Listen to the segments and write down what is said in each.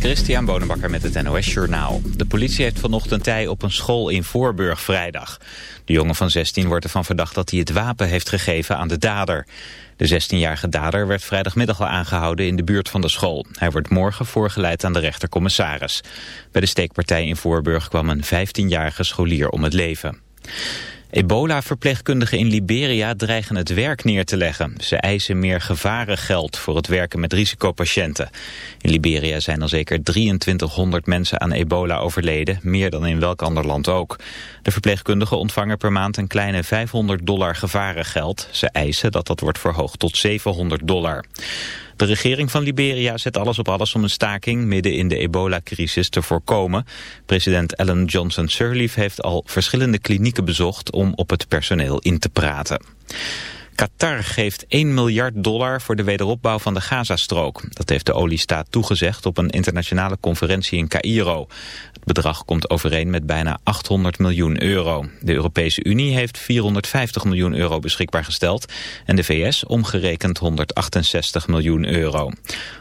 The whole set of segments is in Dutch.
Christian Bonenbakker met het NOS Journaal. De politie heeft vanochtend tij op een school in Voorburg vrijdag. De jongen van 16 wordt ervan verdacht dat hij het wapen heeft gegeven aan de dader. De 16-jarige dader werd vrijdagmiddag al aangehouden in de buurt van de school. Hij wordt morgen voorgeleid aan de rechtercommissaris. Bij de steekpartij in Voorburg kwam een 15-jarige scholier om het leven. Ebola-verpleegkundigen in Liberia dreigen het werk neer te leggen. Ze eisen meer gevarengeld voor het werken met risicopatiënten. In Liberia zijn al zeker 2300 mensen aan ebola overleden, meer dan in welk ander land ook. De verpleegkundigen ontvangen per maand een kleine 500 dollar gevarengeld. Ze eisen dat dat wordt verhoogd tot 700 dollar. De regering van Liberia zet alles op alles om een staking midden in de ebola-crisis te voorkomen. President Ellen Johnson Sirleaf heeft al verschillende klinieken bezocht om op het personeel in te praten. Qatar geeft 1 miljard dollar voor de wederopbouw van de Gazastrook. Dat heeft de oliestaat toegezegd op een internationale conferentie in Cairo. Het bedrag komt overeen met bijna 800 miljoen euro. De Europese Unie heeft 450 miljoen euro beschikbaar gesteld... en de VS omgerekend 168 miljoen euro.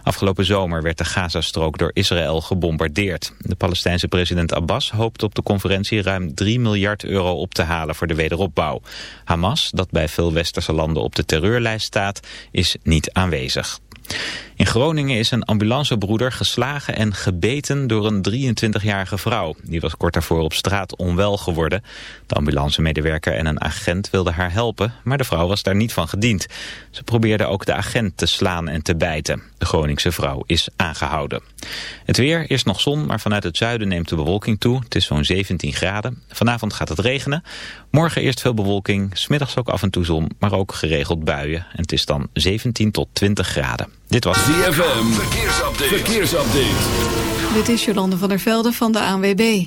Afgelopen zomer werd de Gazastrook door Israël gebombardeerd. De Palestijnse president Abbas hoopt op de conferentie ruim 3 miljard euro op te halen voor de wederopbouw. Hamas, dat bij veel westerse landen op de terreurlijst staat, is niet aanwezig. In Groningen is een ambulancebroeder geslagen en gebeten door een 23-jarige vrouw. Die was kort daarvoor op straat onwel geworden. De ambulancemedewerker en een agent wilden haar helpen, maar de vrouw was daar niet van gediend. Ze probeerde ook de agent te slaan en te bijten. De Groningse vrouw is aangehouden. Het weer, is nog zon, maar vanuit het zuiden neemt de bewolking toe. Het is zo'n 17 graden. Vanavond gaat het regenen. Morgen eerst veel bewolking, smiddags ook af en toe zon, maar ook geregeld buien. En het is dan 17 tot 20 graden. Dit was ZFM, verkeersupdate. verkeersupdate. Dit is Jolande van der Velde van de ANWB.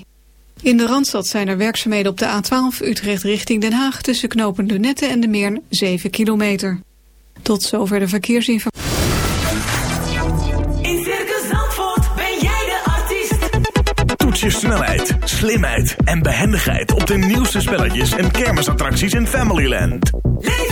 In de Randstad zijn er werkzaamheden op de A12 Utrecht richting Den Haag... tussen knopen Lunette en de Meern 7 kilometer. Tot zover de verkeersinformatie. In Circus Zandvoort ben jij de artiest. Toets je snelheid, slimheid en behendigheid... op de nieuwste spelletjes en kermisattracties in Familyland. Leef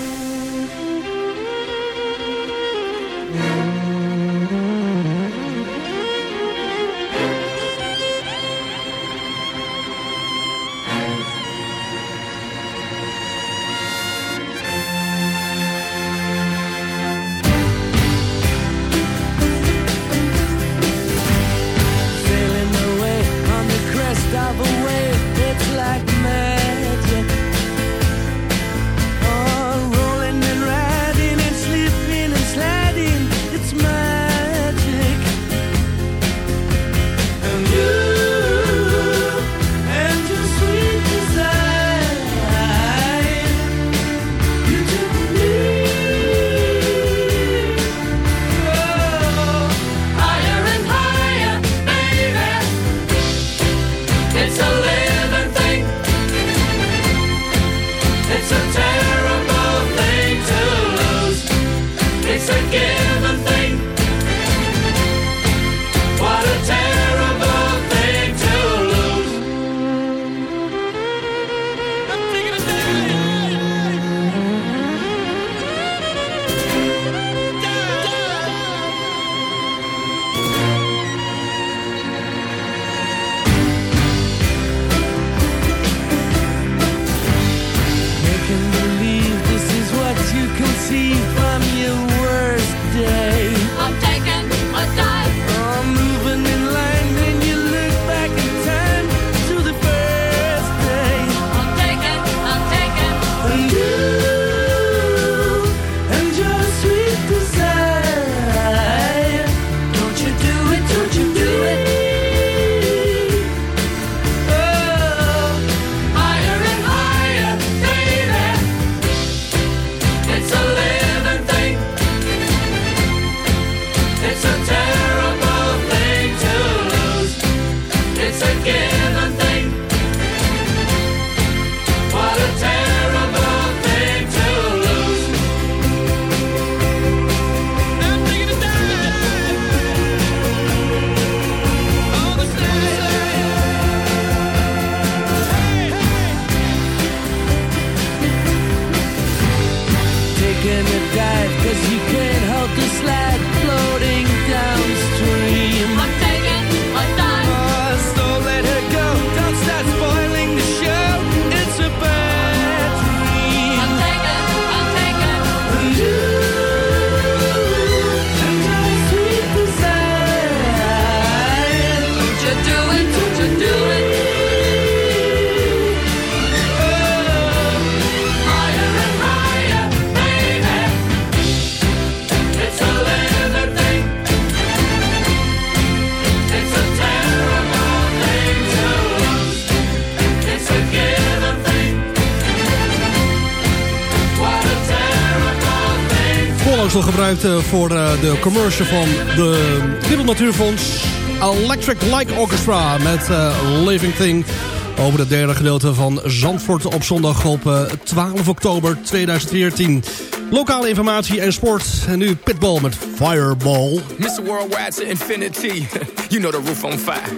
Gebruikt eh, voor eh, de commercial van de Wereld Natuurfonds. Electric Light Orchestra met eh, Living Thing. Over het derde gedeelte van Zandvoort op zondag op eh, 12 oktober 2014. Lokale informatie en sport. En nu Pitbull met Fireball. Mr. Worldwide to infinity. you know the roof on fire.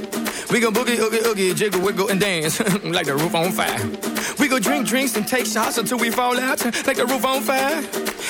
We go boogie, oogie, oogie, jiggle, wiggle, and dance like the roof on fire. We go drink drinks and take shots until we fall out like the roof on fire.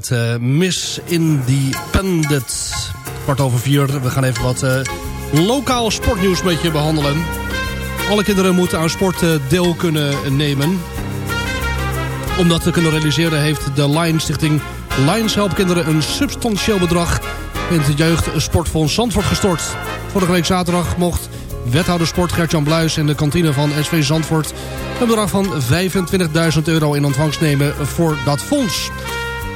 Met eh, Miss Independent. Kwart over vier, we gaan even wat eh, lokaal sportnieuws met je behandelen. Alle kinderen moeten aan sport eh, deel kunnen nemen. Om dat te kunnen realiseren heeft de Lions Stichting Lions Help Kinderen een substantieel bedrag in het jeugdsportfonds Zandvoort gestort. Vorige week zaterdag mocht wethouder sport Gert-Jan Bluis in de kantine van SV Zandvoort een bedrag van 25.000 euro in ontvangst nemen voor dat fonds.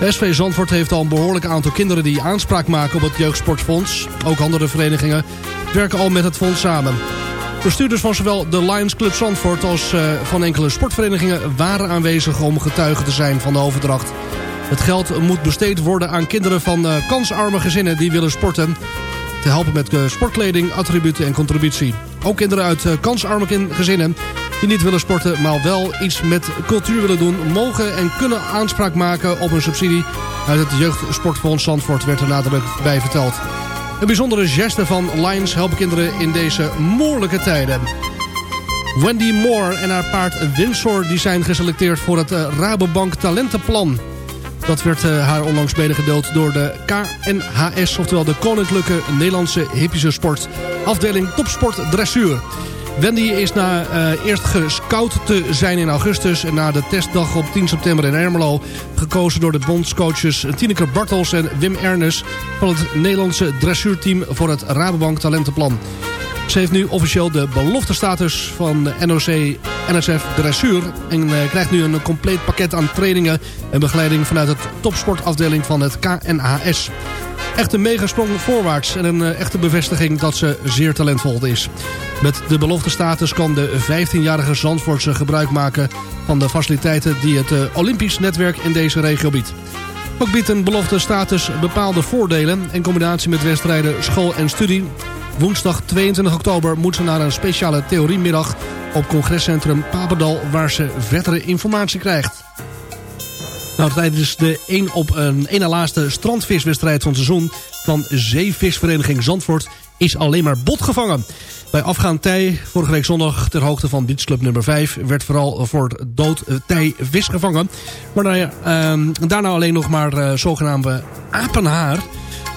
SV Zandvoort heeft al een behoorlijk aantal kinderen die aanspraak maken op het jeugdsportfonds. Ook andere verenigingen werken al met het fonds samen. Bestuurders van zowel de Lions Club Zandvoort als eh, van enkele sportverenigingen waren aanwezig om getuige te zijn van de overdracht. Het geld moet besteed worden aan kinderen van eh, kansarme gezinnen die willen sporten. Te helpen met eh, sportkleding, attributen en contributie. Ook kinderen uit kansarme gezinnen die niet willen sporten, maar wel iets met cultuur willen doen... mogen en kunnen aanspraak maken op een subsidie uit het Jeugdsportfonds Zandvoort... werd er nadrukkelijk bij verteld. Een bijzondere geste van Lions helpen kinderen in deze moeilijke tijden. Wendy Moore en haar paard Windsor die zijn geselecteerd voor het eh, Rabobank Talentenplan. Dat werd eh, haar onlangs medegedeeld door de KNHS, oftewel de Koninklijke Nederlandse Hippische Sport, afdeling Topsport Dressuur. Wendy is na eh, eerst gescout te zijn in augustus... en na de testdag op 10 september in Ermelo... gekozen door de bondscoaches Tineke Bartels en Wim Ernest... van het Nederlandse dressuurteam voor het Rabobank Talentenplan. Ze heeft nu officieel de beloftestatus van NOC-NSF Dressuur... en eh, krijgt nu een compleet pakket aan trainingen en begeleiding... vanuit het topsportafdeling van het KNHS. Echt een megasprong voorwaarts en een eh, echte bevestiging dat ze zeer talentvol is. Met de beloftestatus kan de 15-jarige Zandvoortse gebruik maken... van de faciliteiten die het eh, Olympisch netwerk in deze regio biedt. Ook biedt een belofte status bepaalde voordelen... in combinatie met wedstrijden, school en studie. Woensdag 22 oktober moet ze naar een speciale theoriemiddag... op congrescentrum Papendal... waar ze verdere informatie krijgt. Nou, tijdens de een op een ene laatste strandviswedstrijd van het seizoen... van Zeevisvereniging Zandvoort is alleen maar bot gevangen. Bij afgaand tij, vorige week zondag ter hoogte van beachclub nummer 5... werd vooral voor dood eh, tij vis gevangen. Maar nou ehm, daarna alleen nog maar eh, zogenaamde apenhaar...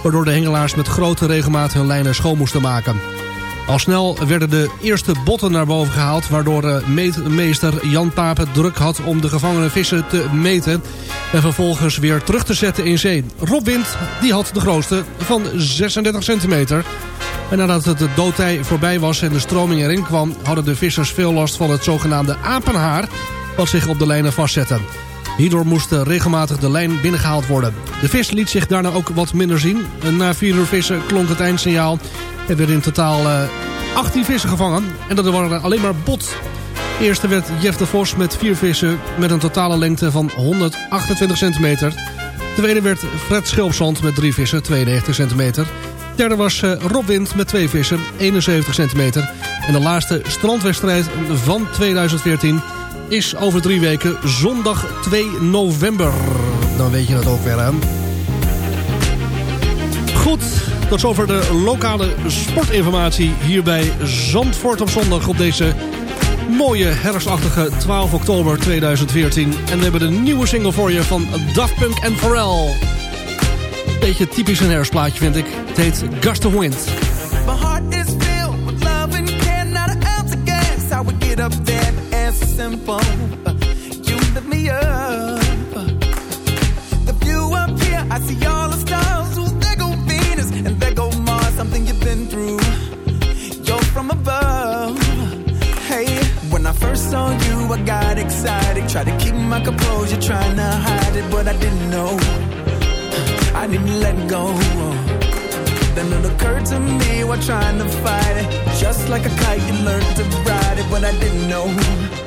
waardoor de hengelaars met grote regelmaat hun lijnen schoon moesten maken. Al snel werden de eerste botten naar boven gehaald... waardoor eh, meester Jan Papen druk had om de gevangene vissen te meten... en vervolgens weer terug te zetten in zee. Rob Wind die had de grootste van 36 centimeter. En nadat het de doodtij voorbij was en de stroming erin kwam... hadden de vissers veel last van het zogenaamde apenhaar... wat zich op de lijnen vastzette. Hierdoor moest regelmatig de lijn binnengehaald worden. De vis liet zich daarna ook wat minder zien. En na vier uur vissen klonk het eindsignaal. Er werden in totaal eh, 18 vissen gevangen. En dat waren alleen maar bot. Eerste werd Jeff de Vos met vier vissen met een totale lengte van 128 centimeter. Tweede werd Fred Schilpzand met drie vissen, 92 centimeter. Derde was eh, Rob Wind met twee vissen, 71 centimeter. En de laatste strandwedstrijd van 2014 is over drie weken zondag 2 november. Dan weet je het ook weer, hè? Goed, tot zover de lokale sportinformatie hier bij Zandvoort op zondag op deze mooie herfstachtige 12 oktober 2014. En we hebben de nieuwe single voor je van Daft Punk en Pharrell. Beetje typisch een herfstplaatje vind ik. Het heet Gust of Wind. My heart is filled with love and care, not an gas. How we get up there simple. You lift me up. The view up here, I see all the stars. Ooh, there go Venus and there go Mars. Something you've been through. You're from above. Hey, when I first saw you, I got excited. Tried to keep my composure, trying to hide it, but I didn't know. I didn't let go. Then it occurred to me while trying to fight it. Just like a kite, you learn to ride it, but I didn't know.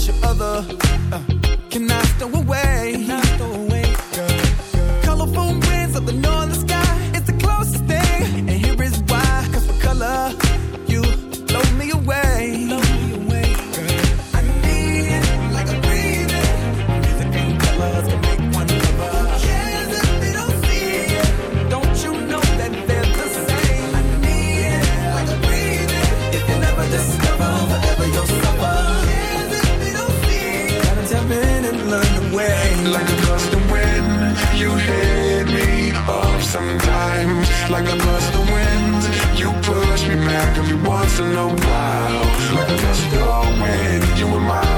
push your other. Uh. Like a gust of wind, you push me back every once in a while. Like a gust of wind, you remind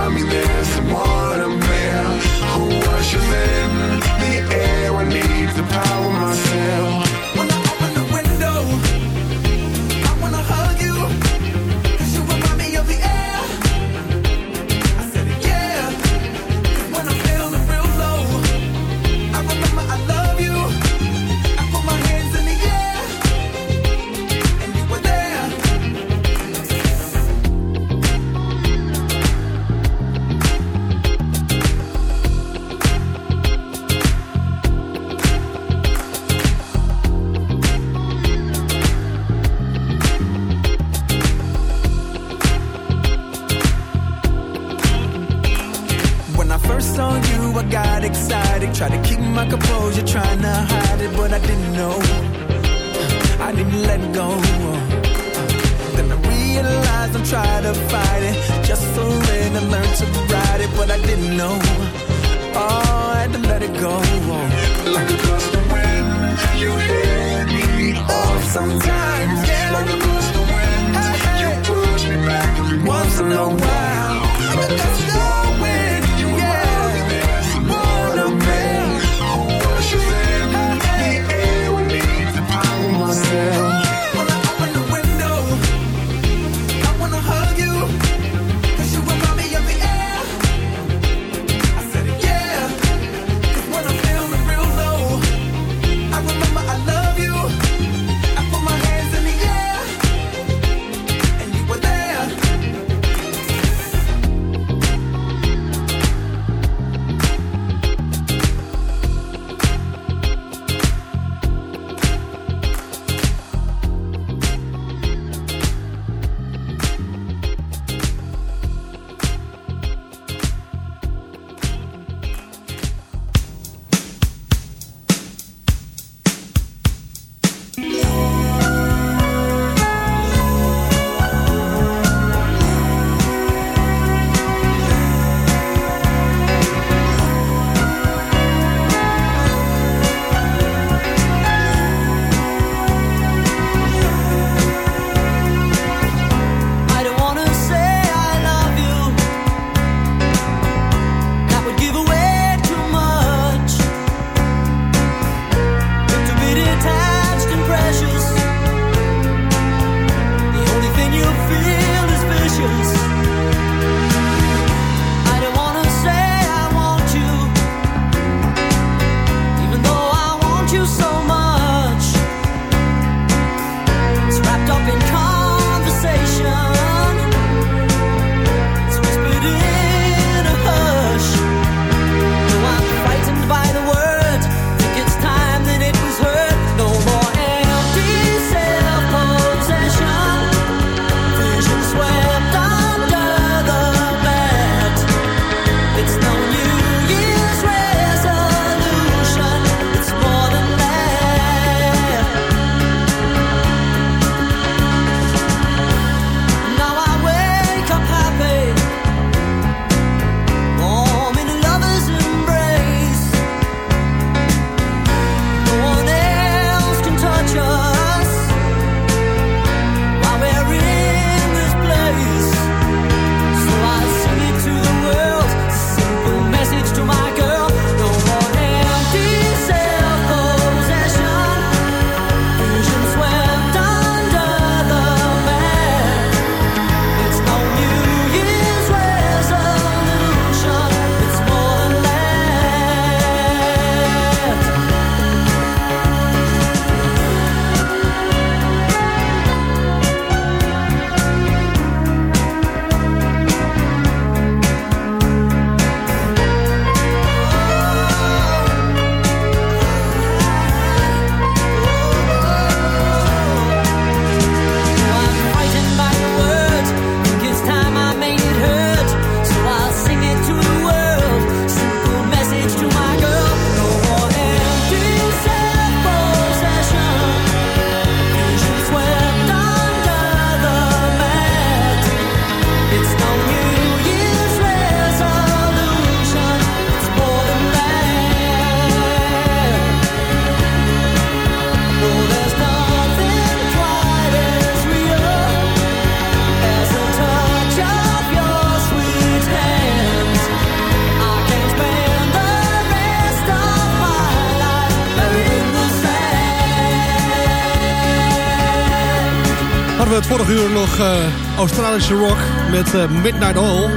Eh, Australische rock met eh, Midnight Oil.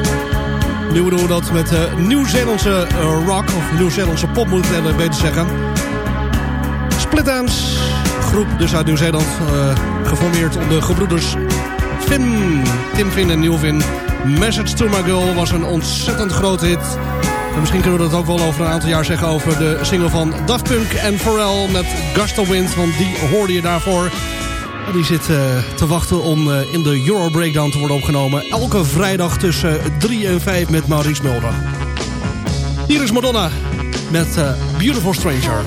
Nu doen we dat met eh, Nieuw-Zeelandse rock, of Nieuw-Zeelandse pop moet ik beter zeggen. Split Dance, groep dus uit Nieuw-Zeeland, geformeerd onder gebroeders Finn, Tim Finn en Nieuwvin. Message to My Girl was een ontzettend groot hit. Misschien kunnen we dat ook wel over een aantal jaar zeggen over de single van Daft Punk en Pharrell met Gust of Wind, want die hoorde je daarvoor. Die zit eh, te wachten om eh, in de Euro Breakdown te worden opgenomen. Elke vrijdag tussen eh, 3 en 5 met Maurice Mulder. Hier is Madonna met Beautiful Stranger.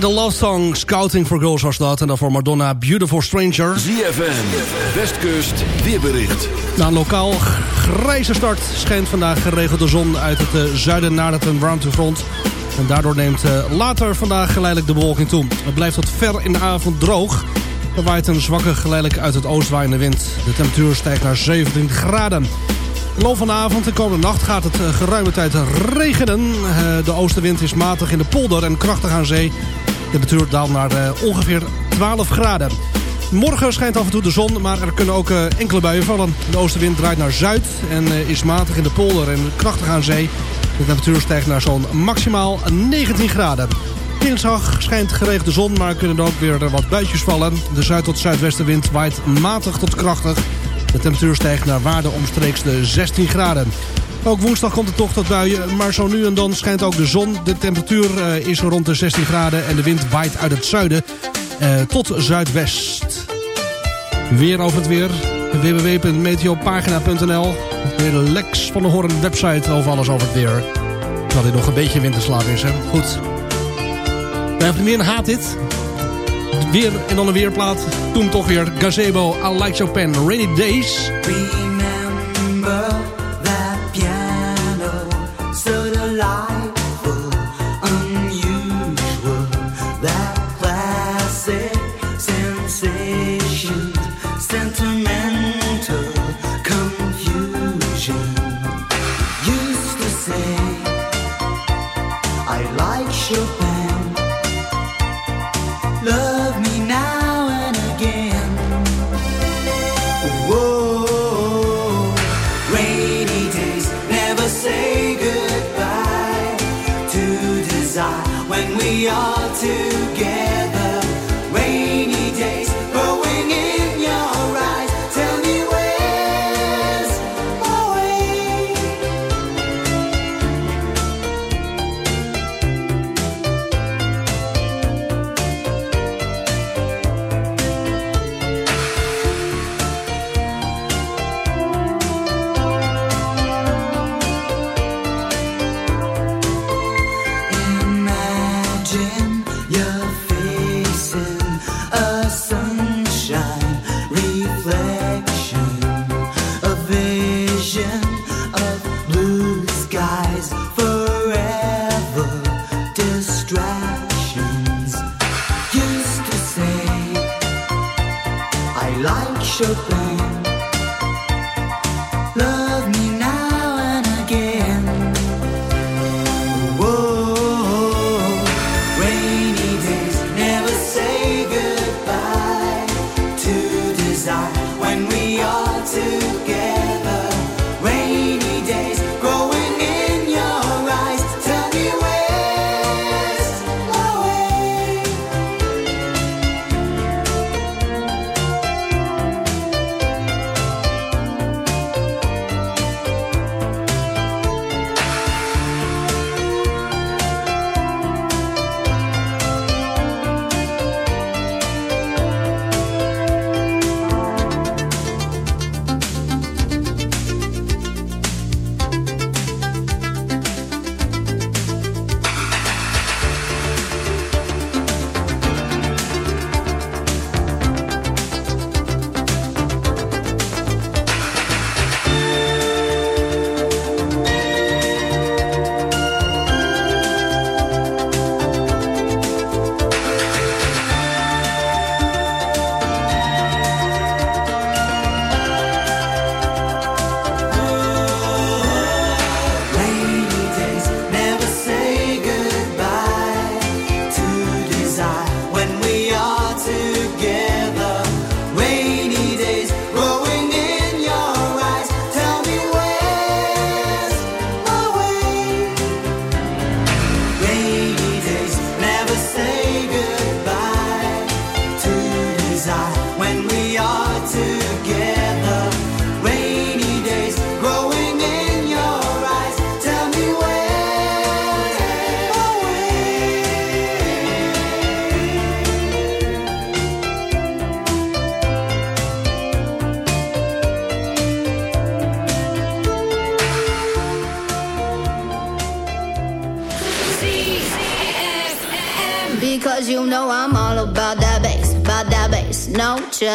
Ain't a Love Song, Scouting for Girls was dat. En daarvoor Madonna, Beautiful Stranger. ZFM, Westkust, weerbericht. Na een lokaal grijze start schijnt vandaag geregeld de zon uit het eh, zuiden naar het warmtefront. En daardoor neemt eh, later vandaag geleidelijk de bewolking toe. Het blijft tot ver in de avond droog. Er waait een zwakke geleidelijk uit het oost waaiende wind. De temperatuur stijgt naar 17 graden. In de loop van de avond en komende nacht gaat het eh, geruime tijd regenen. De oostenwind is matig in de polder en krachtig aan zee. De temperatuur daalt naar eh, ongeveer 12 graden. Morgen schijnt af en toe de zon, maar er kunnen ook eh, enkele buien vallen. De oostenwind draait naar zuid en eh, is matig in de polder en krachtig aan zee. De temperatuur stijgt naar zo'n maximaal 19 graden. Dinsdag schijnt geregeld de zon, maar kunnen er ook weer wat buitjes vallen. De zuid- tot zuidwestenwind waait matig tot krachtig. De temperatuur stijgt naar waarde omstreeks de 16 graden. Ook woensdag komt het toch tot buien, maar zo nu en dan schijnt ook de zon. De temperatuur eh, is rond de 16 graden en de wind waait uit het zuiden eh, tot zuidwest. Weer over het weer. www.meteopagina.nl Lex van de Hoorn website over alles over het weer. Terwijl dit nog een beetje winterslaap is, hè. Goed. Hebben meer haat dit. Weer en dan een weerplaat. Toen toch weer Gazebo, I Like Chopin, Rainy Days.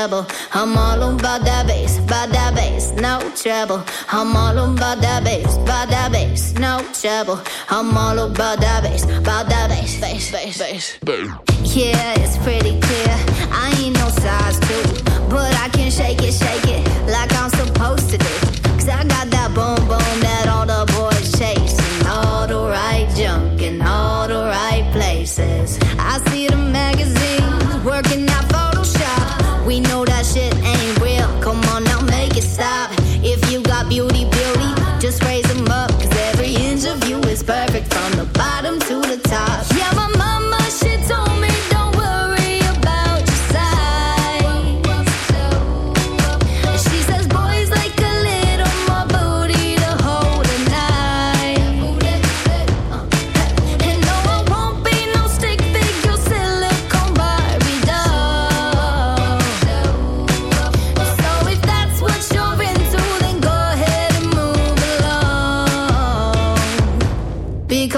I'm all on by that bass, by that bass, no trouble. I'm all on by that bass, by that bass, no trouble. I'm all on by that bass, by that bass, bass, bass, bass. Yeah, it's pretty clear. I ain't no size two.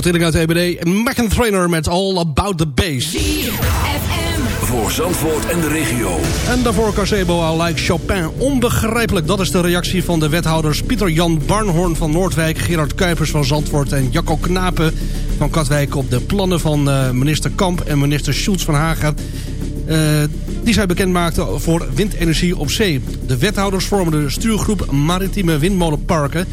Notering uit EBD. Mac Trainer met All About the Bass. Voor Zandvoort en de regio. En daarvoor Casebo I Like Chopin. Onbegrijpelijk, dat is de reactie van de wethouders Pieter Jan Barnhorn van Noordwijk... Gerard Kuipers van Zandvoort en Jacco Knapen van Katwijk... op de plannen van eh, minister Kamp en minister Schultz van Hagen... eh, die zij bekend maakten voor windenergie op zee. De wethouders vormen de stuurgroep Maritieme Windmolenparken...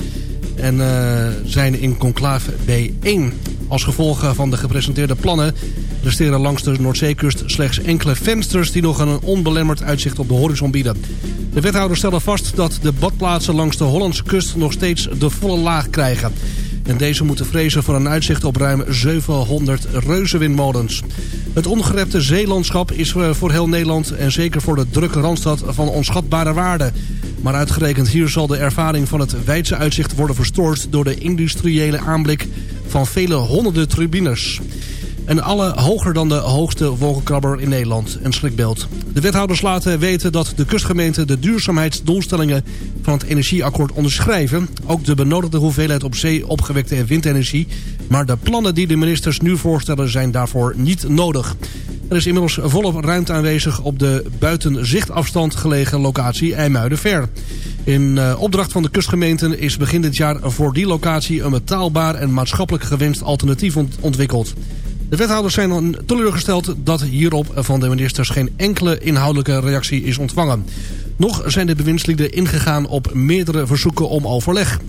en eh, zijn in conclave B1. Als gevolg van de gepresenteerde plannen resteren langs de Noordzeekust slechts enkele vensters... die nog een onbelemmerd uitzicht op de horizon bieden. De wethouders stellen vast dat de badplaatsen langs de Hollandse kust... nog steeds de volle laag krijgen. En deze moeten vrezen voor een uitzicht op ruim 700 reuzenwindmolens. Het ongerepte zeelandschap is eh, voor heel Nederland... en zeker voor de drukke Randstad van onschatbare waarde. Maar uitgerekend hier zal de ervaring van het wijdse uitzicht worden verstoord... door de industriële aanblik van vele honderden turbines. En alle hoger dan de hoogste wolkenkrabber in Nederland. Een schrikbeeld. De wethouders laten weten dat de kustgemeenten de duurzaamheidsdoelstellingen van het energieakkoord onderschrijven. Ook de benodigde hoeveelheid op zee opgewekte windenergie. Maar de plannen die de ministers nu voorstellen zijn daarvoor niet nodig. Er is inmiddels volop ruimte aanwezig op de buiten zichtafstand gelegen locatie IJmuiden-Ver. In uh, opdracht van de kustgemeenten is begin dit jaar voor die locatie een betaalbaar en maatschappelijk gewenst alternatief ont ontwikkeld. De wethouders zijn teleurgesteld dat hierop van de ministers geen enkele inhoudelijke reactie is ontvangen. Nog zijn de bewindslieden ingegaan op meerdere verzoeken om overleg.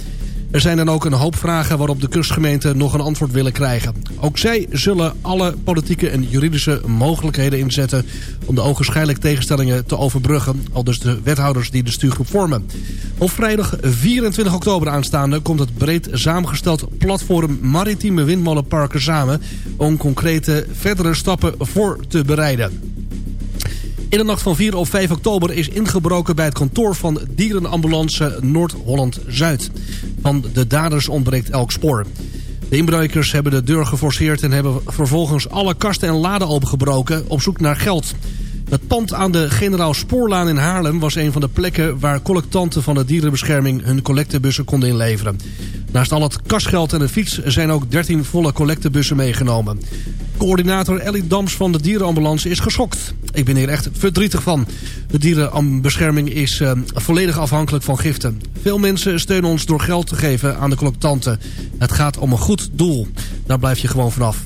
Er zijn dan ook een hoop vragen waarop de kustgemeenten nog een antwoord willen krijgen. Ook zij zullen alle politieke en juridische mogelijkheden inzetten... om de ogenschijnlijk tegenstellingen te overbruggen. Al dus de wethouders die de stuurgroep vormen. Op vrijdag 24 oktober aanstaande komt het breed samengesteld platform Maritieme Windmolenparken samen... om concrete verdere stappen voor te bereiden. In de nacht van 4 op 5 oktober is ingebroken bij het kantoor van Dierenambulance Noord-Holland-Zuid. Van de daders ontbreekt elk spoor. De inbrekers hebben de deur geforceerd en hebben vervolgens alle kasten en laden opengebroken op zoek naar geld. Het pand aan de Generaal Spoorlaan in Haarlem was een van de plekken waar collectanten van de dierenbescherming hun collectebussen konden inleveren. Naast al het kasgeld en de fiets zijn ook 13 volle collectebussen meegenomen. Coördinator Ellie Dams van de dierenambulance is geschokt. Ik ben hier echt verdrietig van. De dierenbescherming is uh, volledig afhankelijk van giften. Veel mensen steunen ons door geld te geven aan de collectanten. Het gaat om een goed doel. Daar blijf je gewoon vanaf.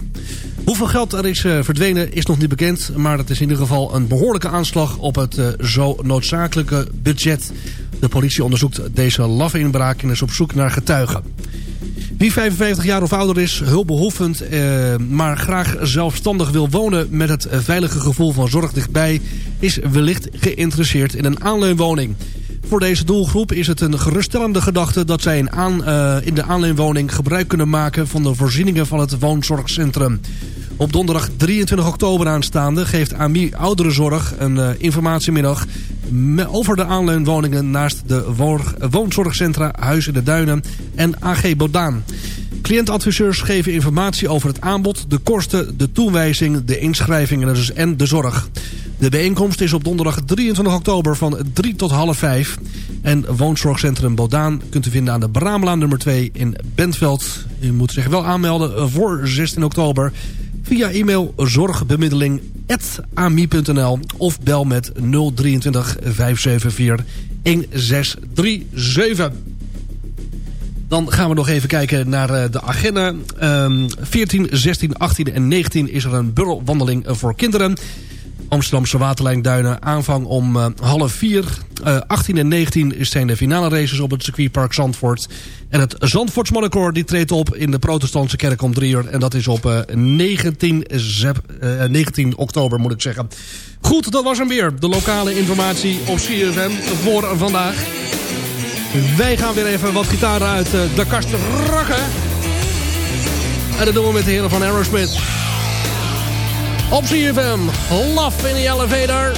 Hoeveel geld er is uh, verdwenen is nog niet bekend... maar het is in ieder geval een behoorlijke aanslag op het uh, zo noodzakelijke budget. De politie onderzoekt deze laffe inbraak en is op zoek naar getuigen. Wie 55 jaar of ouder is, hulpbehoevend, eh, maar graag zelfstandig wil wonen... met het veilige gevoel van zorg dichtbij... is wellicht geïnteresseerd in een aanleunwoning. Voor deze doelgroep is het een geruststellende gedachte... dat zij in, aan, uh, in de aanleenwoning gebruik kunnen maken... van de voorzieningen van het woonzorgcentrum. Op donderdag 23 oktober aanstaande geeft AMI Ouderenzorg een uh, informatiemiddag over de aanleunwoningen naast de woonzorgcentra Huis in de Duinen en AG Bodaan. Cliëntadviseurs geven informatie over het aanbod, de kosten, de toewijzing, de inschrijvingen dus en de zorg. De bijeenkomst is op donderdag 23 oktober van 3 tot half 5. En woonzorgcentrum Bodaan kunt u vinden aan de Bramelaan nummer 2 in Bentveld. U moet zich wel aanmelden voor 16 oktober via e-mail zorgbemiddeling.ami.nl of bel met 023 574 1637. Dan gaan we nog even kijken naar de agenda. Um, 14, 16, 18 en 19 is er een burrelwandeling voor kinderen. Amsterdamse Waterlijnduinen aanvang om uh, half vier. Uh, 18 en 19 zijn de finale races op het circuitpark Zandvoort. En het Zandvoorts Mannenkoor die treedt op in de protestantse kerk om drie uur. En dat is op uh, 19, zep, 19 oktober moet ik zeggen. Goed, dat was hem weer. De lokale informatie op CFM voor vandaag. Wij gaan weer even wat gitaren uit de kast rakken. En dat doen we met de heren van Aerosmith. Op CFM, Love in the Elevator.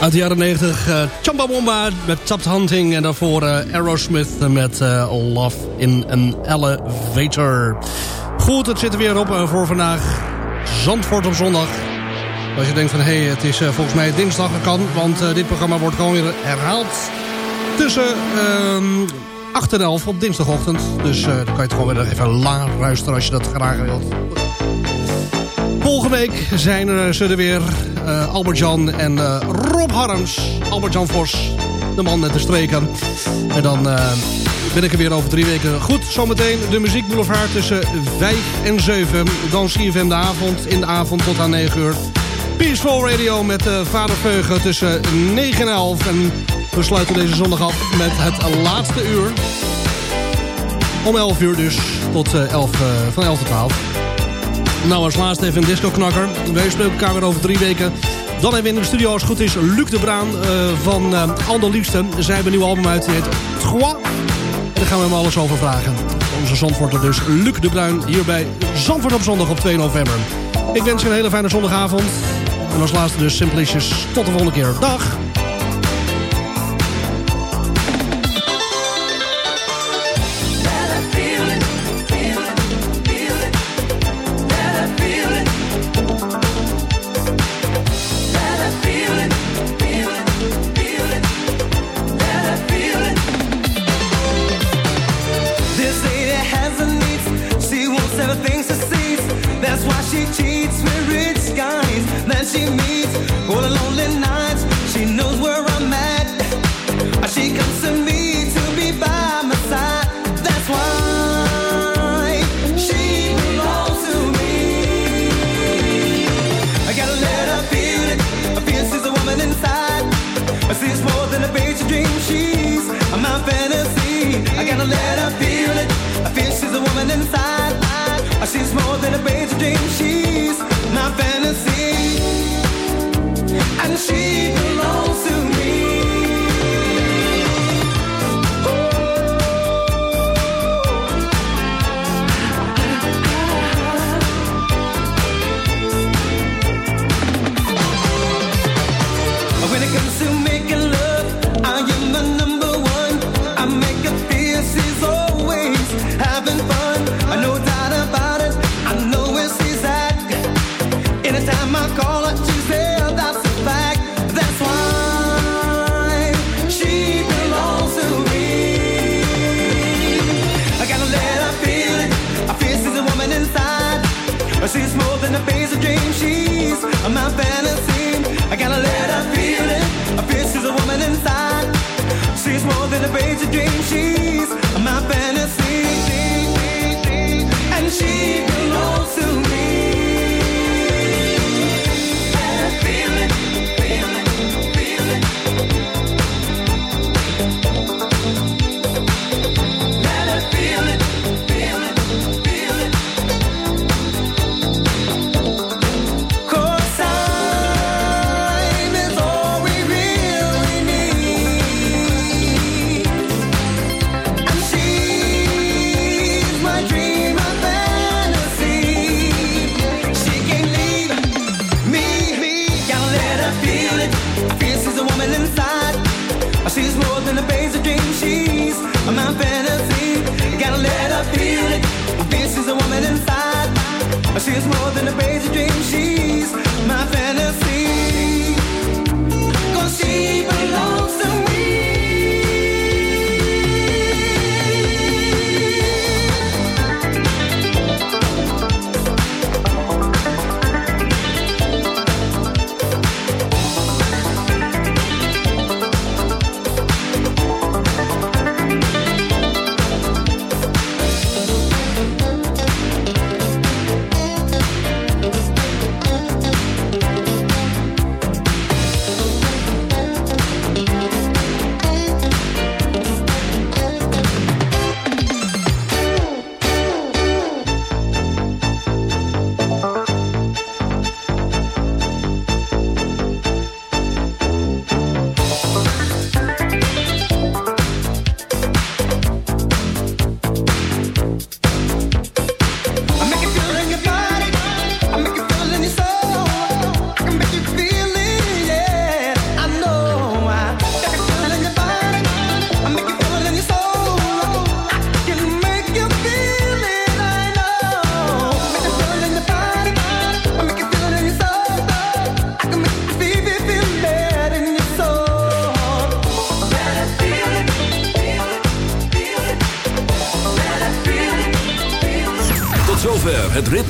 Uit de jaren 90, uh, Chamba Bomba met Tapped Hunting. En daarvoor uh, Aerosmith met uh, Love in an Elevator. Goed, het zit er weer op voor vandaag. Zandvoort op zondag. Als je denkt van, hé, hey, het is volgens mij dinsdag, kan. Want dit programma wordt gewoon weer herhaald. Tussen 8 en 11 op dinsdagochtend. Dus dan kan je het gewoon weer even langer luisteren als je dat graag wilt. Volgende week zijn er, er weer uh, Albert-Jan en uh, Rob Harms. Albert-Jan Vos, de man met de streken. En dan uh, ben ik er weer over drie weken. Goed, zometeen de muziekboulevard tussen 5 en 7. Dan CFM de avond, in de avond tot aan 9 uur. Peaceful Radio met Vader Veugen tussen 9 en 11. En we sluiten deze zondag af met het laatste uur. Om 11 uur dus, tot 11, van 11 tot 12. Nou, als laatste even een disco-knakker. Wij spreken elkaar weer over drie weken. Dan hebben in de studio, als het goed is, Luc de Braan uh, van uh, Aldo Liefste. Zij hebben een nieuw album uit, die heet Trois. En daar gaan we hem alles over vragen. Onze zandvoorter dus, Luc de Bruin, hier bij Zandvoort op zondag op 2 november. Ik wens je een hele fijne zondagavond. En als laatste dus Simplicious. Tot de volgende keer. Dag!